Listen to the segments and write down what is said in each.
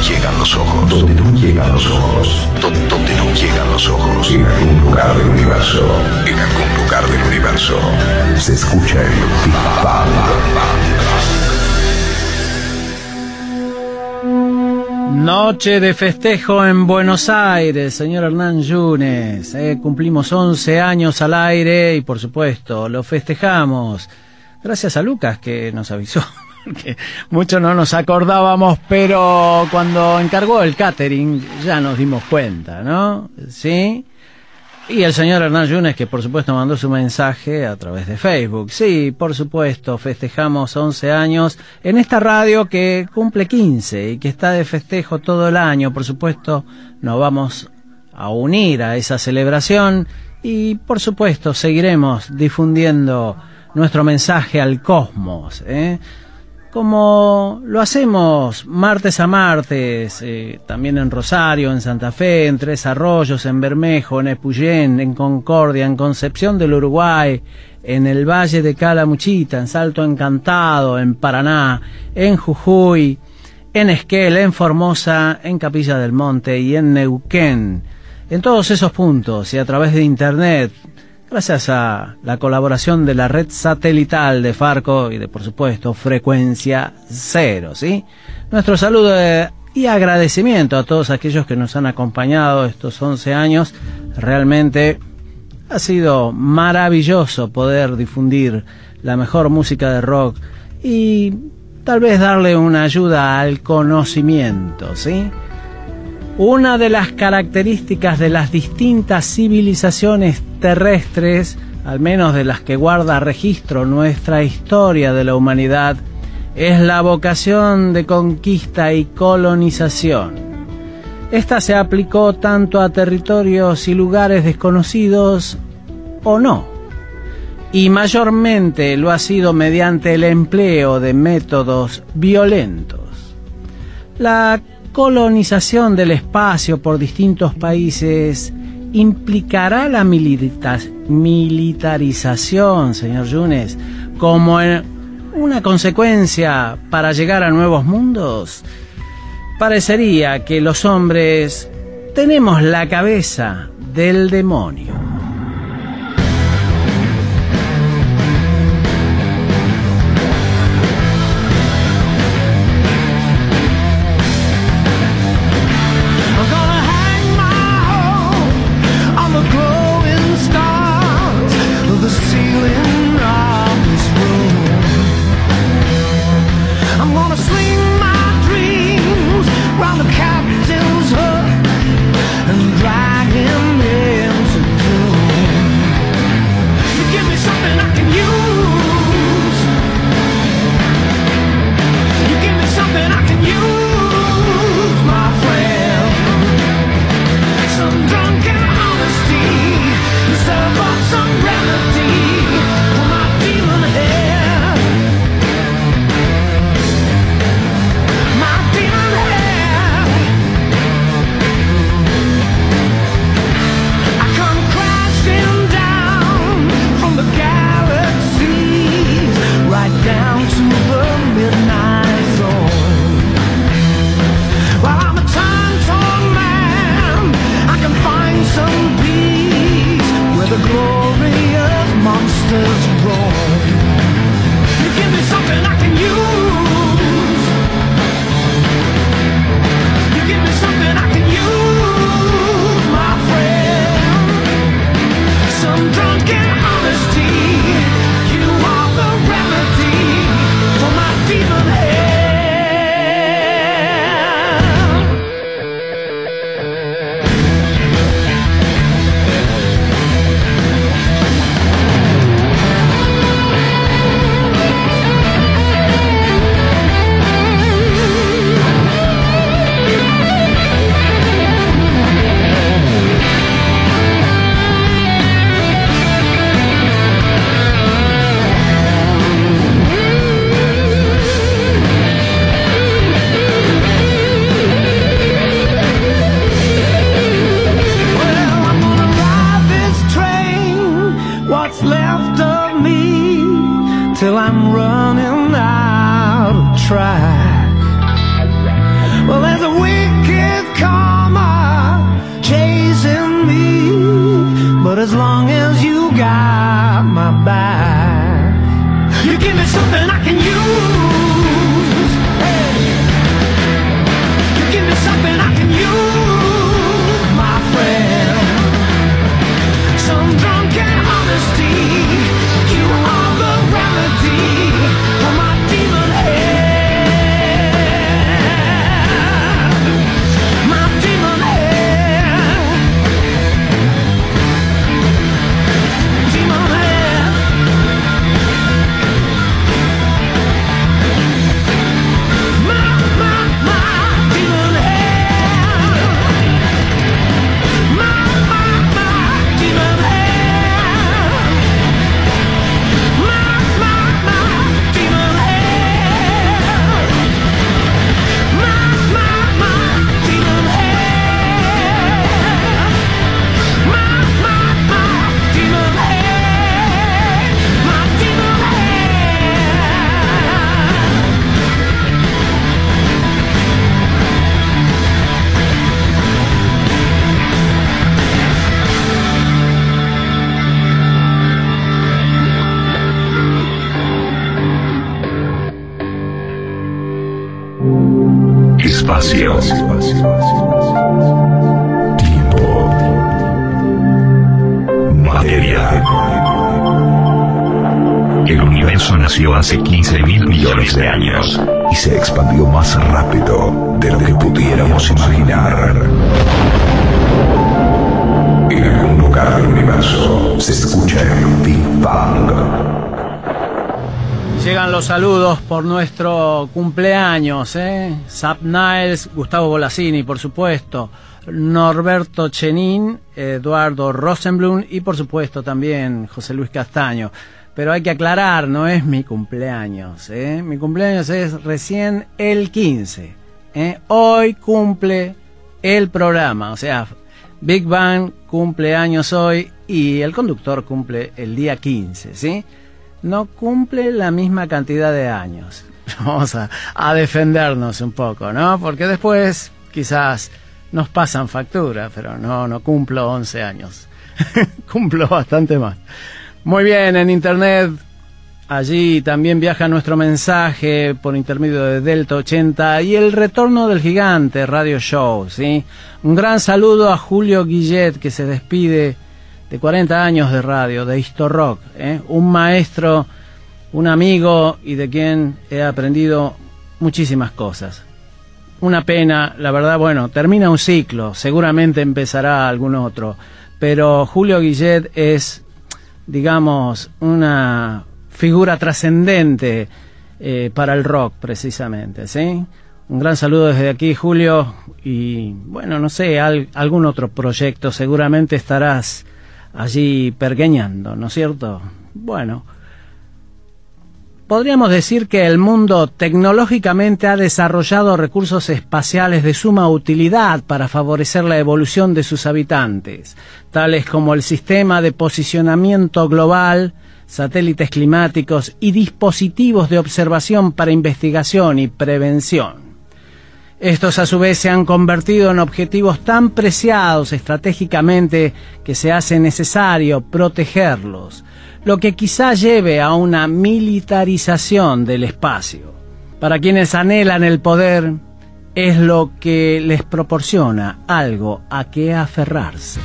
no llegan los ojos. Donde no llegan los ojos. Donde no llegan los ojos. En algún lugar del universo. En algún lugar del universo. Se escucha el Big Noche de festejo en Buenos Aires, señor Hernán Yunes. Eh, cumplimos 11 años al aire y por supuesto lo festejamos. Gracias a Lucas que nos avisó que mucho no nos acordábamos, pero cuando encargó el catering ya nos dimos cuenta, ¿no? Sí. Y el señor Hernán Yunes, que por supuesto mandó su mensaje a través de Facebook. Sí, por supuesto, festejamos 11 años en esta radio que cumple 15 y que está de festejo todo el año. Por supuesto, nos vamos a unir a esa celebración y por supuesto seguiremos difundiendo nuestro mensaje al cosmos. ¿eh? Como lo hacemos martes a martes, eh, también en Rosario, en Santa Fe, en Tres Arroyos, en Bermejo, en Epuyén, en Concordia, en Concepción del Uruguay, en el Valle de Calamuchita, en Salto Encantado, en Paraná, en Jujuy, en Esquel, en Formosa, en Capilla del Monte y en Neuquén. En todos esos puntos y a través de Internet, gracias a la colaboración de la red satelital de Farco y de, por supuesto, Frecuencia Cero, ¿sí? Nuestro saludo y agradecimiento a todos aquellos que nos han acompañado estos 11 años. Realmente ha sido maravilloso poder difundir la mejor música de rock y tal vez darle una ayuda al conocimiento, ¿sí? Una de las características de las distintas civilizaciones terrestres, al menos de las que guarda registro nuestra historia de la humanidad, es la vocación de conquista y colonización. Esta se aplicó tanto a territorios y lugares desconocidos o no, y mayormente lo ha sido mediante el empleo de métodos violentos. La colonización del espacio por distintos países implicará la militarización, señor Yunes, como una consecuencia para llegar a nuevos mundos? Parecería que los hombres tenemos la cabeza del demonio. Hace 15 mil millones de años y se expandió más rápido de lo que pudiéramos imaginar. En algún lugar del universo se escucha el Big Bang. Llegan los saludos por nuestro cumpleaños, ¿eh? Zap Niles, Gustavo Bolasini, por supuesto, Norberto Chenín, Eduardo Rosenblum y por supuesto también José Luis Castaño. Pero hay que aclarar, no es mi cumpleaños, ¿eh? Mi cumpleaños es recién el 15. ¿eh? Hoy cumple el programa, o sea, Big Bang cumple años hoy y el conductor cumple el día 15, ¿sí? no cumple la misma cantidad de años. Vamos a, a, defendernos un poco, ¿no? Porque después quizás nos pasan factura, pero no, no cumplo 11 años. cumplo bastante más. Muy bien, en internet, allí también viaja nuestro mensaje por intermedio de Delta 80 y el retorno del gigante Radio Show, ¿sí? Un gran saludo a Julio Guillet que se despide de 40 años de radio, de Histo Rock, ¿eh? un maestro, un amigo y de quien he aprendido muchísimas cosas. Una pena, la verdad, bueno, termina un ciclo, seguramente empezará algún otro, pero Julio Guillet es, digamos, una figura trascendente eh, para el rock, precisamente, ¿sí? Un gran saludo desde aquí, Julio, y bueno, no sé, al, algún otro proyecto, seguramente estarás allí pergueñando, ¿no es cierto? Bueno, podríamos decir que el mundo tecnológicamente ha desarrollado recursos espaciales de suma utilidad para favorecer la evolución de sus habitantes, tales como el sistema de posicionamiento global, satélites climáticos y dispositivos de observación para investigación y prevención. Estos a su vez se han convertido en objetivos tan preciados estratégicamente que se hace necesario protegerlos, lo que quizá lleve a una militarización del espacio. Para quienes anhelan el poder, es lo que les proporciona algo a que aferrarse.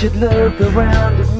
should look around at me.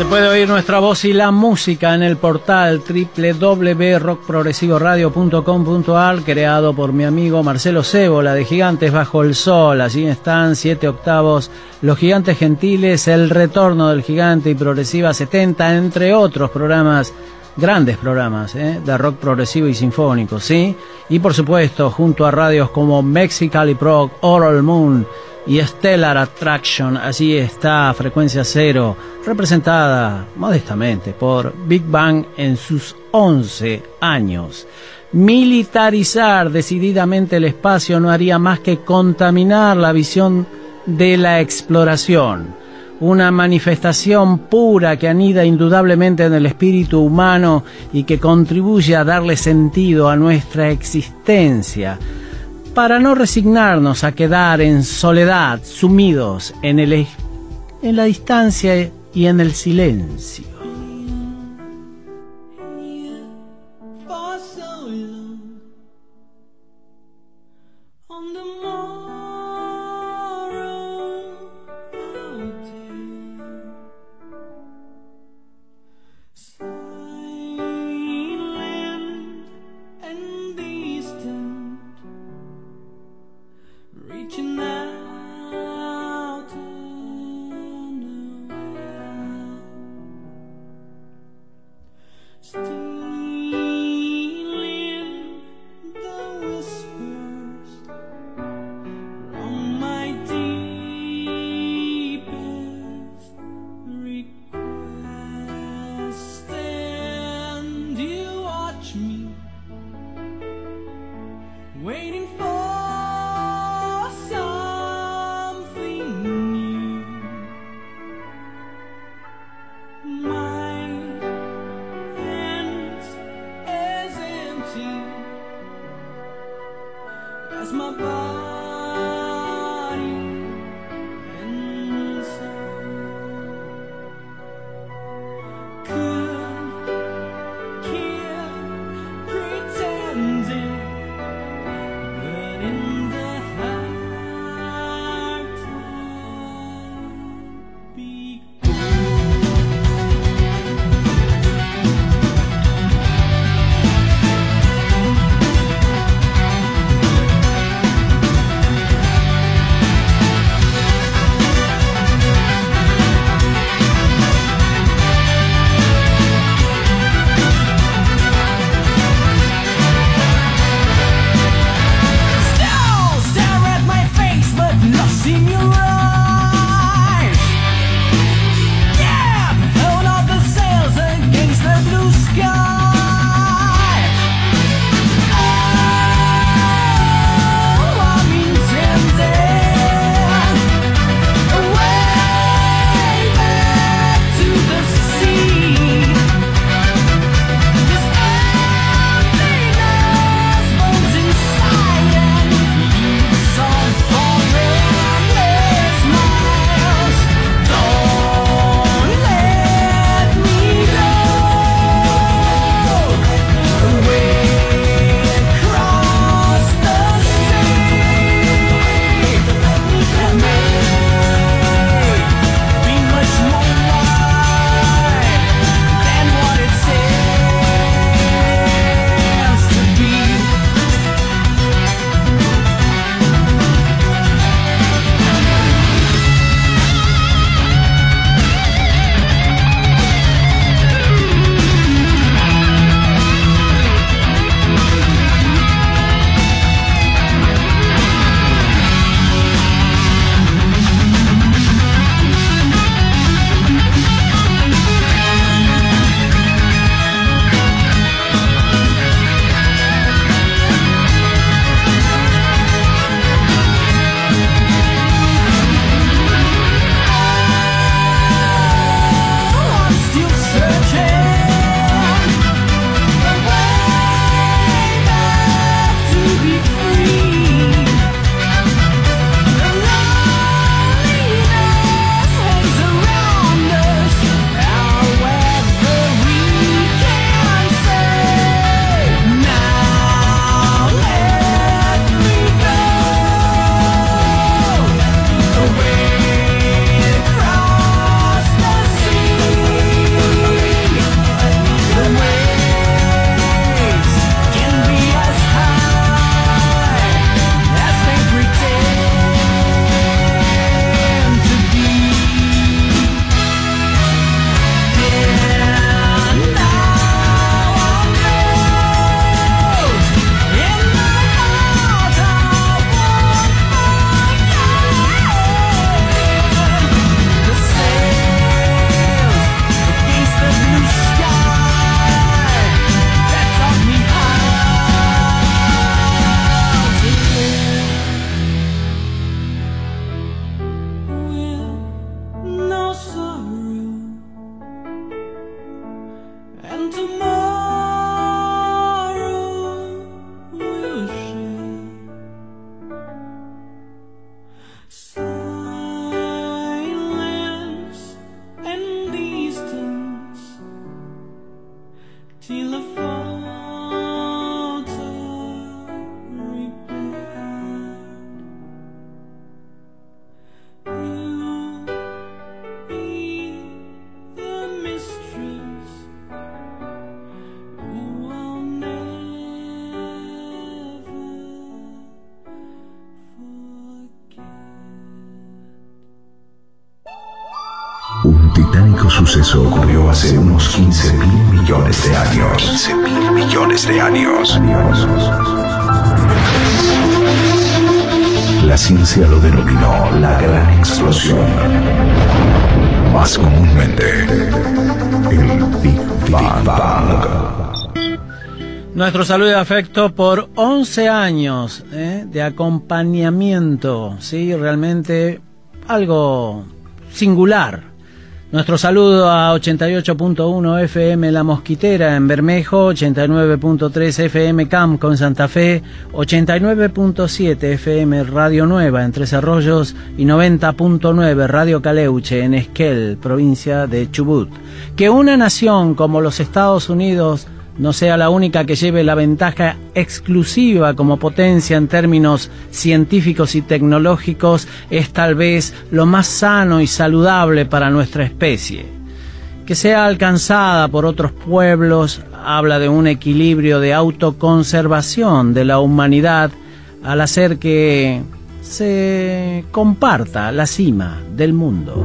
Se puede oír nuestra voz y la música en el portal www.rockprogresivoradio.com.ar creado por mi amigo Marcelo Cébola de Gigantes Bajo el Sol. Allí están siete octavos Los Gigantes Gentiles, El Retorno del Gigante y Progresiva 70, entre otros programas grandes programas ¿eh? de rock progresivo y sinfónico, ¿sí? Y por supuesto, junto a radios como Mexicali Proc, Oral Moon y Stellar Attraction, así está Frecuencia Cero, representada modestamente por Big Bang en sus 11 años. Militarizar decididamente el espacio no haría más que contaminar la visión de la exploración una manifestación pura que anida indudablemente en el espíritu humano y que contribuye a darle sentido a nuestra existencia, para no resignarnos a quedar en soledad, sumidos en, el, en la distancia y en el silencio. Suceso ocurrió hace unos 15 mil millones de años. 15 mil millones de años. La ciencia lo denominó la gran explosión. Más comúnmente, el Big Bang. Nuestro saludo de afecto por 11 años ¿eh? de acompañamiento, sí, realmente algo singular. Nuestro saludo a 88.1 FM La Mosquitera en Bermejo, 89.3 FM Camco en Santa Fe, 89.7 FM Radio Nueva en Tres Arroyos y 90.9 Radio Caleuche en Esquel, provincia de Chubut. Que una nación como los Estados Unidos no sea la única que lleve la ventaja exclusiva como potencia en términos científicos y tecnológicos es tal vez lo más sano y saludable para nuestra especie. Que sea alcanzada por otros pueblos habla de un equilibrio de autoconservación de la humanidad al hacer que se comparta la cima del mundo.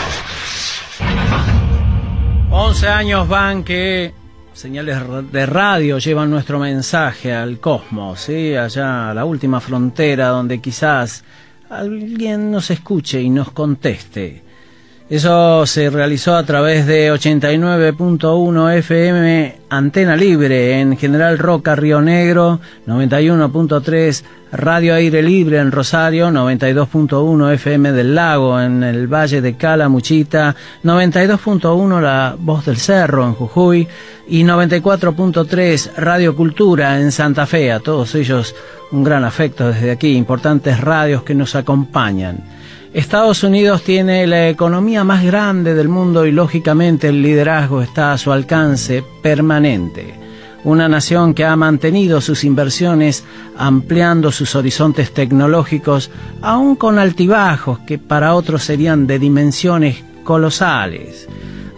11 años van que señales de radio llevan nuestro mensaje al cosmos, ¿sí? allá a la última frontera donde quizás alguien nos escuche y nos conteste. Eso se realizó a través de 89.1 FM Antena Libre en General Roca Río Negro, 91.3 Radio Aire Libre en Rosario, 92.1 FM del Lago en el Valle de Calamuchita, 92.1 La Voz del Cerro en Jujuy y 94.3 Radio Cultura en Santa Fe. A todos ellos un gran afecto desde aquí, importantes radios que nos acompañan. Estados Unidos tiene la economía más grande del mundo y lógicamente el liderazgo está a su alcance permanente. Una nación que ha mantenido sus inversiones ampliando sus horizontes tecnológicos, aún con altibajos que para otros serían de dimensiones colosales.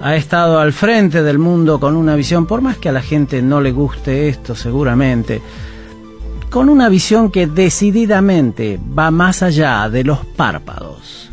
Ha estado al frente del mundo con una visión, por más que a la gente no le guste esto seguramente, con una visión que decididamente va más allá de los párpados.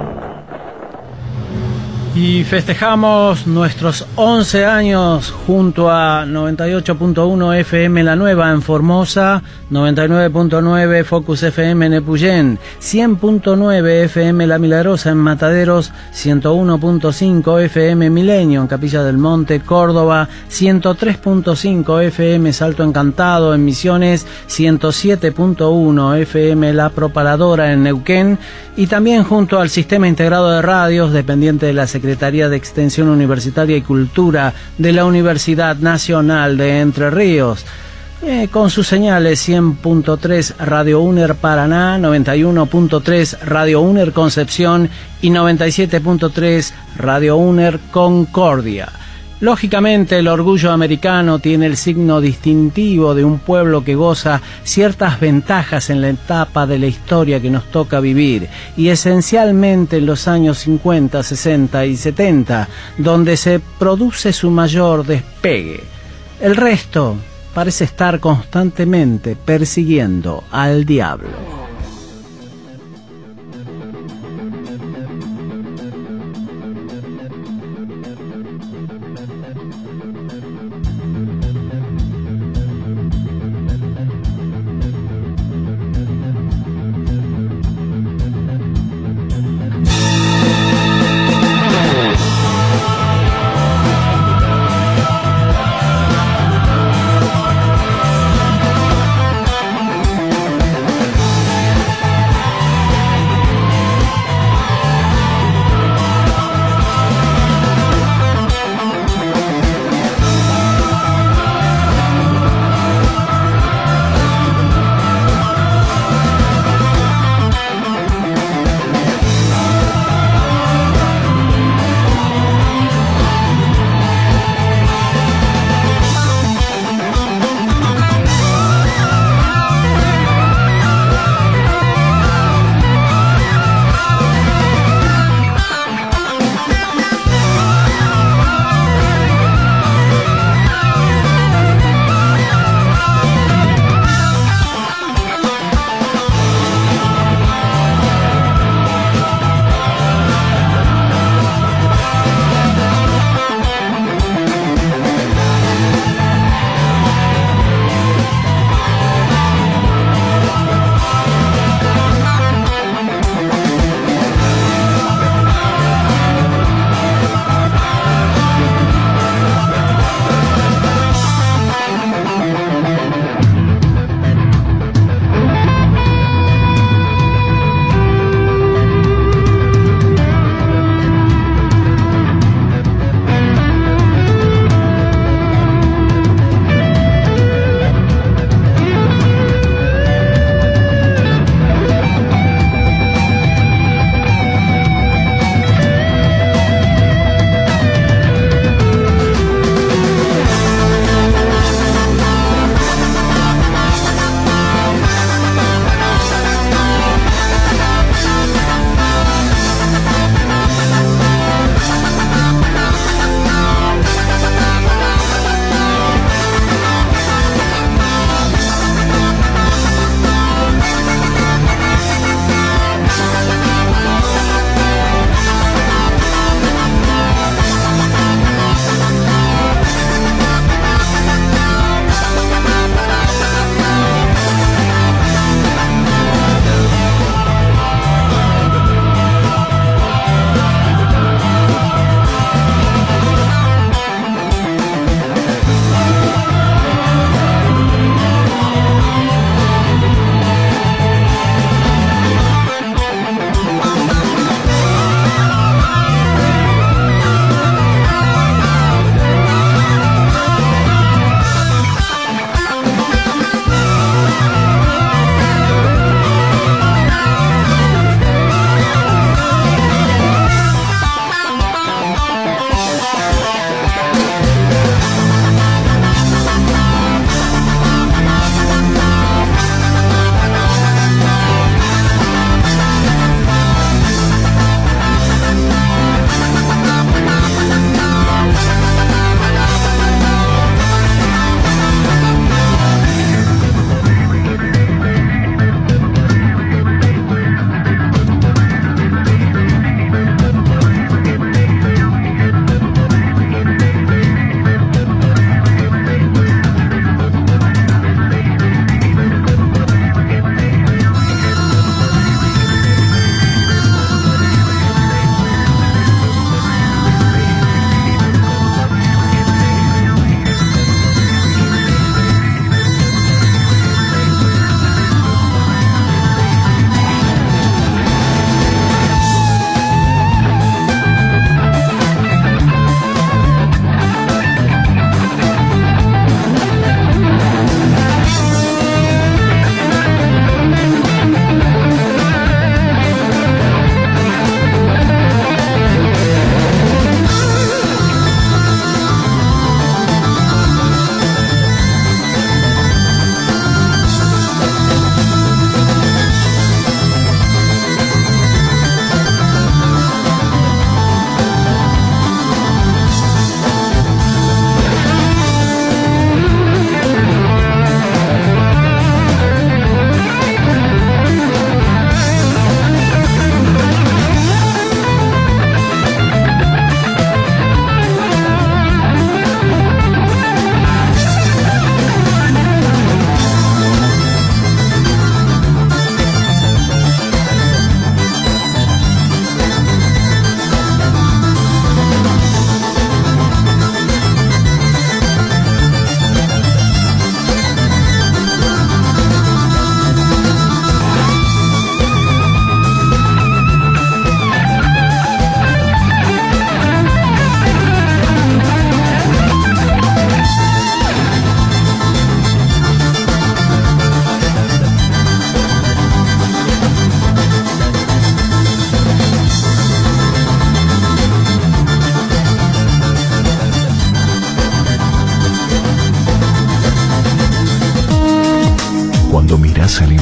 Y festejamos nuestros 11 años junto a 98.1 FM La Nueva en Formosa, 99.9 Focus FM en Epuyén, 100.9 FM La Milagrosa en Mataderos, 101.5 FM Milenio en Capilla del Monte, Córdoba, 103.5 FM Salto Encantado en Misiones, 107.1 FM La Propaladora en Neuquén y también junto al Sistema Integrado de Radios dependiente de la Secretaría de Extensión Universitaria y Cultura de la Universidad Nacional de Entre Ríos. Eh, con sus señales 100.3 Radio UNER Paraná, 91.3 Radio UNER Concepción y 97.3 Radio UNER Concordia. Lógicamente el orgullo americano tiene el signo distintivo de un pueblo que goza ciertas ventajas en la etapa de la historia que nos toca vivir y esencialmente en los años 50, 60 y 70, donde se produce su mayor despegue. El resto parece estar constantemente persiguiendo al diablo.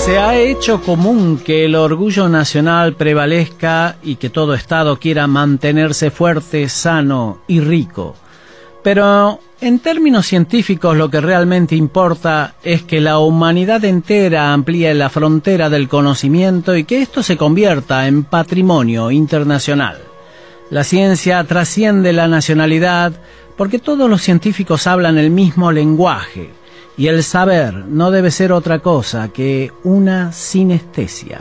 Se ha hecho común que el orgullo nacional prevalezca y que todo Estado quiera mantenerse fuerte, sano y rico. Pero en términos científicos lo que realmente importa es que la humanidad entera amplíe la frontera del conocimiento y que esto se convierta en patrimonio internacional. La ciencia trasciende la nacionalidad porque todos los científicos hablan el mismo lenguaje y el saber no debe ser otra cosa que una sinestesia.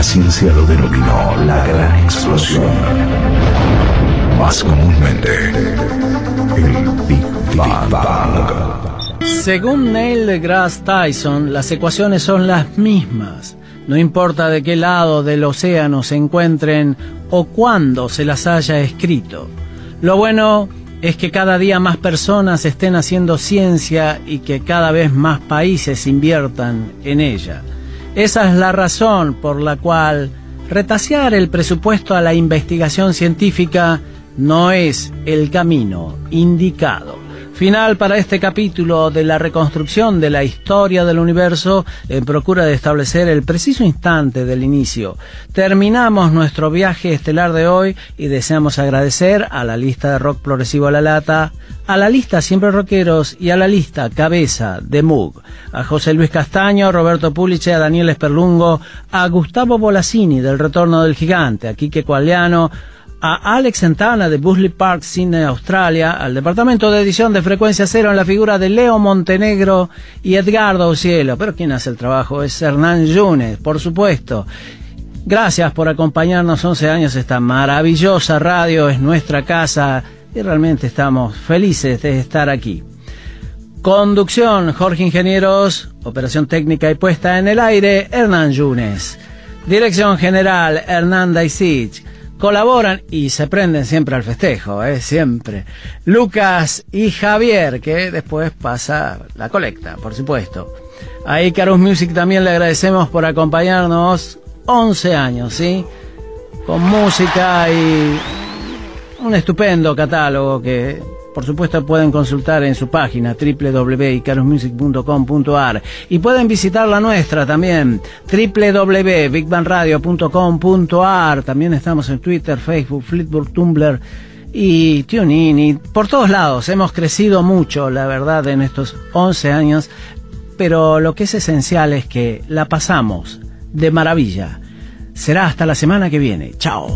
La ciencia lo denominó la gran explosión. Más comúnmente, el Big Bang. Según Neil deGrasse Tyson, las ecuaciones son las mismas. No importa de qué lado del océano se encuentren o cuándo se las haya escrito. Lo bueno es que cada día más personas estén haciendo ciencia y que cada vez más países inviertan en ella. Esa es la razón por la cual retasear el presupuesto a la investigación científica no es el camino indicado. Final para este capítulo de la reconstrucción de la historia del universo en procura de establecer el preciso instante del inicio. Terminamos nuestro viaje estelar de hoy y deseamos agradecer a la lista de rock progresivo a la lata, a la lista Siempre Rockeros y a la lista Cabeza de Moog, a José Luis Castaño, a Roberto Puliche, a Daniel Esperlungo, a Gustavo Bolasini del Retorno del Gigante, a Quique a Alex Santana de Busley Park Cine Australia, al departamento de edición de Frecuencia Cero en la figura de Leo Montenegro y Edgardo Cielo. Pero quien hace el trabajo es Hernán Yunes, por supuesto. Gracias por acompañarnos 11 años. Esta maravillosa radio es nuestra casa y realmente estamos felices de estar aquí. Conducción, Jorge Ingenieros. Operación técnica y puesta en el aire, Hernán Yunes. Dirección general, Hernán Daisich. Colaboran y se prenden siempre al festejo, ¿eh? siempre. Lucas y Javier, que después pasa la colecta, por supuesto. A Icarus Music también le agradecemos por acompañarnos 11 años, ¿sí? Con música y un estupendo catálogo que por supuesto pueden consultar en su página www.icarusmusic.com.ar y pueden visitar la nuestra también www.bigbandradio.com.ar también estamos en Twitter, Facebook, Flipboard, Tumblr y TuneIn y por todos lados. Hemos crecido mucho la verdad en estos 11 años pero lo que es esencial es que la pasamos de maravilla. Será hasta la semana que viene. Chao